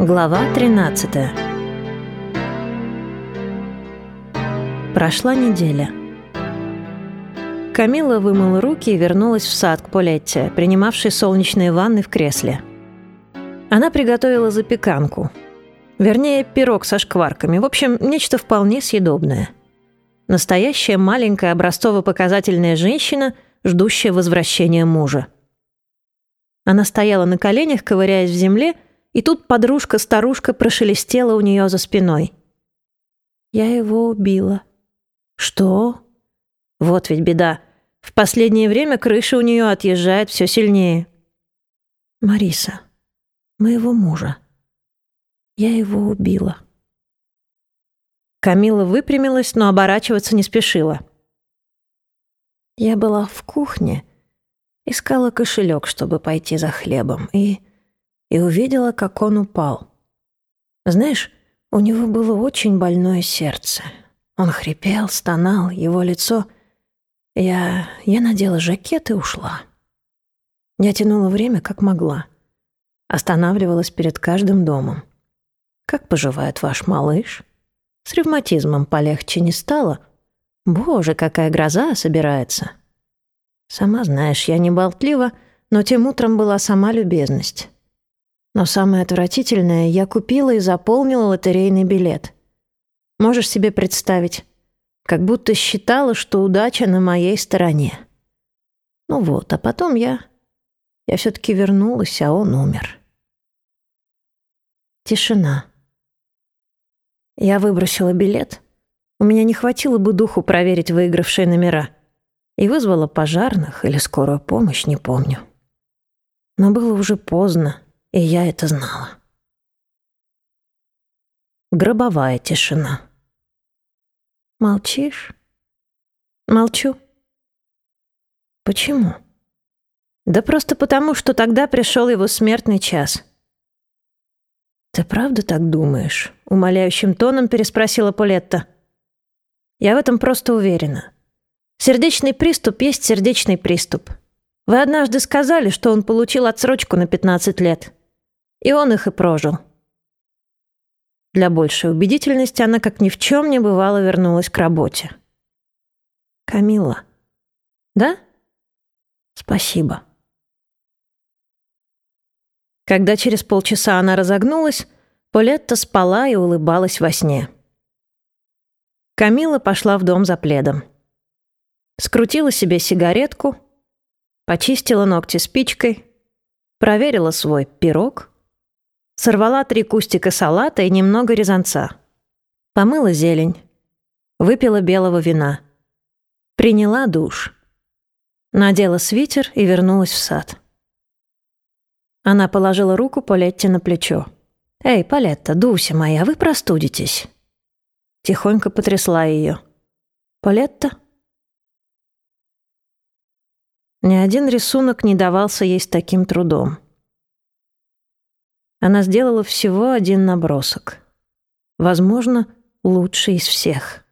Глава 13 Прошла неделя. Камила вымыла руки и вернулась в сад к Полетте, принимавшей солнечные ванны в кресле. Она приготовила запеканку. Вернее, пирог со шкварками. В общем, нечто вполне съедобное. Настоящая маленькая образцово-показательная женщина, ждущая возвращения мужа. Она стояла на коленях, ковыряясь в земле, и тут подружка-старушка прошелестела у нее за спиной. «Я его убила». «Что?» «Вот ведь беда. В последнее время крыша у нее отъезжает все сильнее». «Мариса, моего мужа. Я его убила». Камила выпрямилась, но оборачиваться не спешила. Я была в кухне, искала кошелек, чтобы пойти за хлебом, и и увидела, как он упал. Знаешь, у него было очень больное сердце. Он хрипел, стонал, его лицо... Я... я надела жакет и ушла. Я тянула время, как могла. Останавливалась перед каждым домом. «Как поживает ваш малыш?» С ревматизмом полегче не стало. «Боже, какая гроза собирается!» Сама знаешь, я не болтлива, но тем утром была сама любезность. Но самое отвратительное, я купила и заполнила лотерейный билет. Можешь себе представить, как будто считала, что удача на моей стороне. Ну вот, а потом я... Я все-таки вернулась, а он умер. Тишина. Я выбросила билет. У меня не хватило бы духу проверить выигравшие номера. И вызвала пожарных или скорую помощь, не помню. Но было уже поздно. И я это знала. Гробовая тишина. Молчишь? Молчу. Почему? Да просто потому, что тогда пришел его смертный час. Ты правда так думаешь? Умоляющим тоном переспросила Полетта. Я в этом просто уверена. Сердечный приступ есть сердечный приступ. Вы однажды сказали, что он получил отсрочку на 15 лет. И он их и прожил. Для большей убедительности она, как ни в чем не бывало, вернулась к работе. «Камилла». «Да?» «Спасибо». Когда через полчаса она разогнулась, Полетта спала и улыбалась во сне. Камила пошла в дом за пледом. Скрутила себе сигаретку, почистила ногти спичкой, проверила свой пирог — Сорвала три кустика салата и немного резанца. Помыла зелень. Выпила белого вина. Приняла душ. Надела свитер и вернулась в сад. Она положила руку Полетте на плечо. «Эй, Полетта, Дуся моя, вы простудитесь». Тихонько потрясла ее. «Полетта?» Ни один рисунок не давался ей с таким трудом. Она сделала всего один набросок. Возможно, лучший из всех.